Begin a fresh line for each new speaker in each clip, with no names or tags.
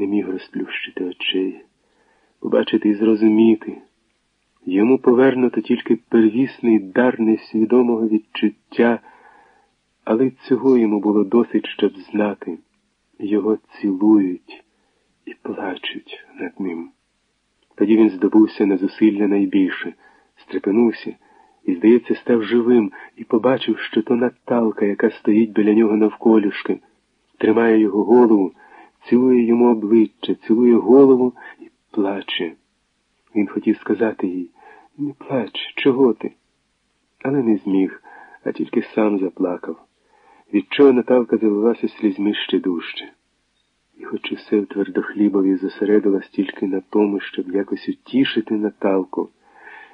не міг розплющити очей, побачити і зрозуміти. Йому повернуто тільки первісний дар несвідомого відчуття, але цього йому було досить, щоб знати. Його цілують і плачуть над ним. Тоді він здобувся на зусилля найбільше, стрепенувся і, здається, став живим і побачив, що то Наталка, яка стоїть біля нього навколішки, тримає його голову, цілує йому обличчя, цілує голову і плаче. Він хотів сказати їй не плач, чого ти? Але не зміг, а тільки сам заплакав. Від чого Наталка залилася слізьми ще дужче. І хоч усе в твердохлібові зосередилась тільки на тому, щоб якось утішити Наталку,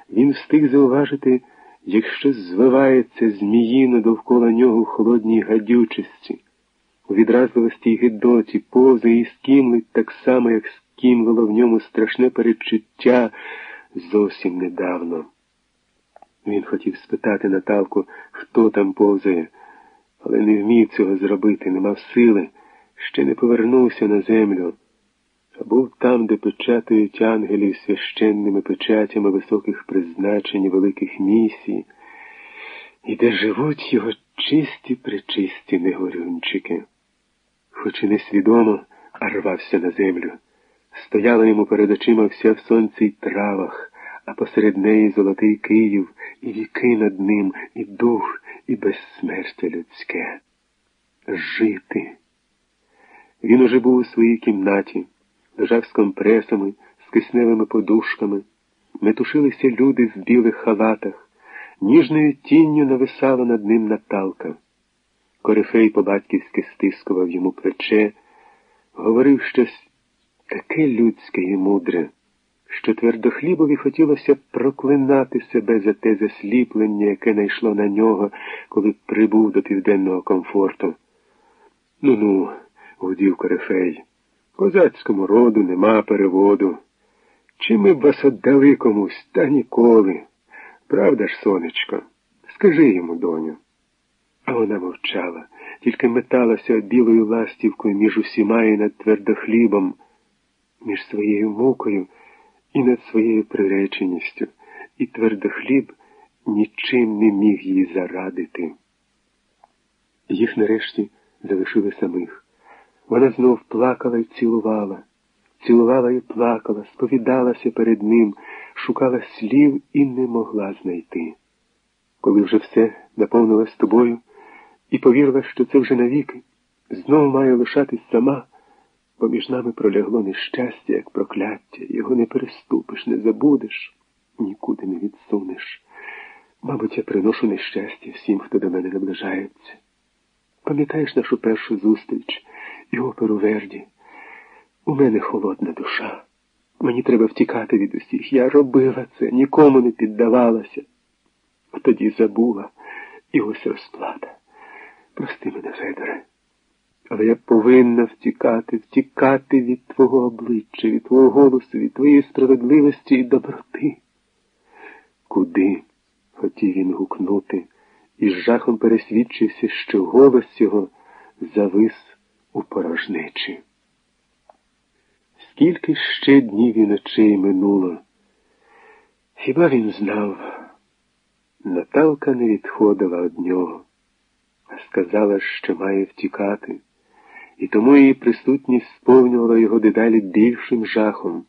він встиг зауважити, як щось звивається зміїно довкола нього в холодній гадючості, у відразливості й гидоті, повзає і скімлить так само, як скімлило в ньому страшне передчуття зовсім недавно. Він хотів спитати Наталку, хто там повзає, але не вмів цього зробити, не мав сили, ще не повернувся на землю, а був там, де печатають ангелів священними печатями високих призначень і великих місій, і де живуть його чисті причисті негорюнчики. Хоч і несвідомо, а рвався на землю. Стояла йому перед очима вся в сонці й травах, а посеред неї золотий Київ, і віки над ним, і дух, і безсмертя людське. Жити. Він уже був у своїй кімнаті, лежав з компресами, з кисневими подушками, метушилися люди в білих халатах, ніжною тінню нависала над ним Наталка. Корифей по-батьківськи стискував йому плече, говорив щось таке людське і мудре, що твердохлібові хотілося проклинати себе за те засліплення, яке найшло на нього, коли прибув до південного комфорту. Ну ну, гудів Корифей, козацькому роду нема переводу. Чи ми б вас отдали комусь, та ніколи. Правда ж, сонечко? Скажи йому, доню. А вона мовчала, тільки металася білою ластівкою між усіма і над твердохлібом між своєю мукою і над своєю приреченістю, і твердохліб нічим не міг їй зарадити. Їх нарешті залишили самих. Вона знов плакала і цілувала, цілувала і плакала, сповідалася перед ним, шукала слів і не могла знайти. Коли вже все наповнилось тобою і повірила, що це вже навіки, знов має лишатись сама. Поміж нами пролягло нещастя, як прокляття, його не переступиш, не забудеш, нікуди не відсунеш. Мабуть, я приношу нещастя всім, хто до мене наближається. Пам'ятаєш нашу першу зустріч і оперу Верді? У мене холодна душа. Мені треба втікати від усіх. Я робила це, нікому не піддавалася. Тоді забула і ось розплата. Прости мене, Федоре. Але я повинна втікати, втікати від твого обличчя, від твого голосу, від твоєї справедливості і доброти. Куди? хотів він гукнути, і з жахом пересвідчився, що голос його завис у порожнечі. Скільки ще днів і ночей минуло? Хіба він знав? Наталка не відходила від нього, сказала, що має втікати і тому її присутність сповнювала його дедалі більшим жахом.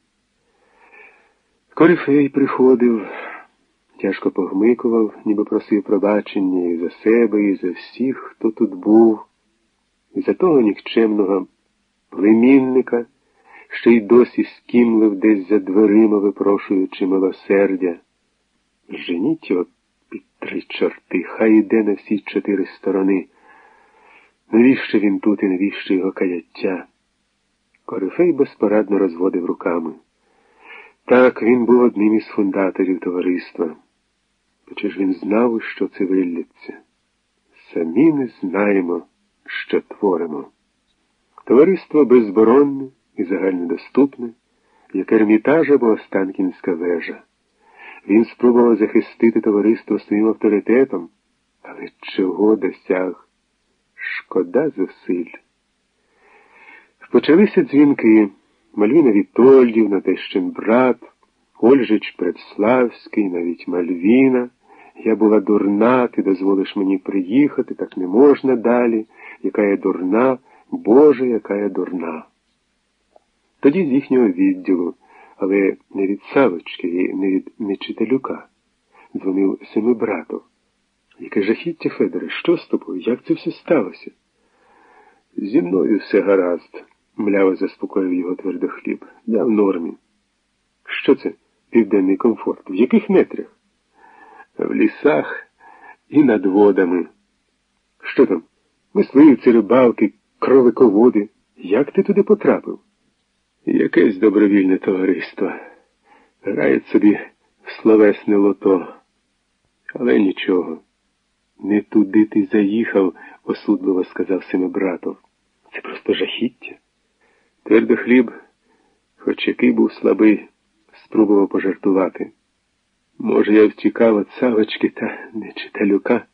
Корифей приходив, тяжко погмикував, ніби просив пробачення і за себе, і за всіх, хто тут був, і за того нікчемного племінника, що й досі скімлив десь за дверима, випрошуючи милосердя. Женіть його три чорти, хай іде на всі чотири сторони. Навіщо він тут і навіщо його каяття? Корифей безпорадно розводив руками. Так, він був одним із фундаторів товариства. Чи ж він знав, що це вилляться? Самі не знаємо, що творимо. Товариство безборонне і загальнодоступне, як Ермітаж або Останкінська вежа. Він спробував захистити товариство своїм авторитетом, але чого досяг? Шкода зусиль. Почалися дзвінки. Мальвіна Вітольдівна, тещин брат, Ольжич Предславський, навіть Мальвіна. Я була дурна, ти дозволиш мені приїхати, так не можна далі. Яка я дурна, Боже, яка я дурна. Тоді з їхнього відділу, але не від Савочки і не від Нечителюка, дзвонив Семибратов. Яке жахіття, Федоре, що з тобою? Як це все сталося? Зі мною все гаразд, мляво заспокоїв його твердохліб. Я в нормі. Що це південний комфорт? В яких метрях? В лісах і над водами. Що там? Мисливці, рибалки, кролиководи. Як ти туди потрапив? Якесь добровільне товариство. Грають собі в словесне лото. Але нічого. Не туди ти заїхав, осудливо сказав Семибратов. Це просто жахіття. Твердохліб, хоч який був слабий, спробував пожартувати. Може, я втікав від Савочки та Нечиталюка.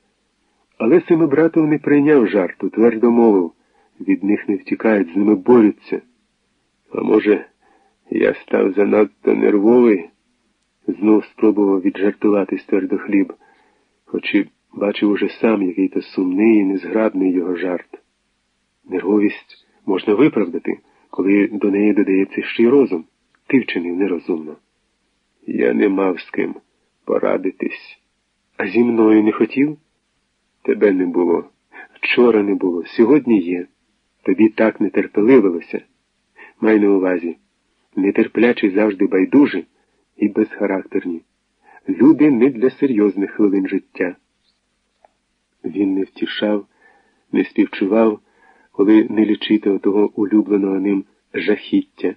Але Семибратов не прийняв жарту, твердо мовив. Від них не втікають, з ними борються. А може, я став занадто нервовий, знов спробував віджартуватись твердохліб, хоч і бачив уже сам який то сумний і незграбний його жарт. Нервовість можна виправдати, коли до неї додається ще й розум. Ти вчинив нерозумно. Я не мав з ким порадитись. А зі мною не хотів? Тебе не було. Вчора не було, сьогодні є. Тобі так не терпеливилося. Май на увазі. Нетерплячі завжди байдужі і безхарактерні. Люди не для серйозних хвилин життя. Він не втішав, не співчував, коли не лічити отого улюбленого ним жахіття.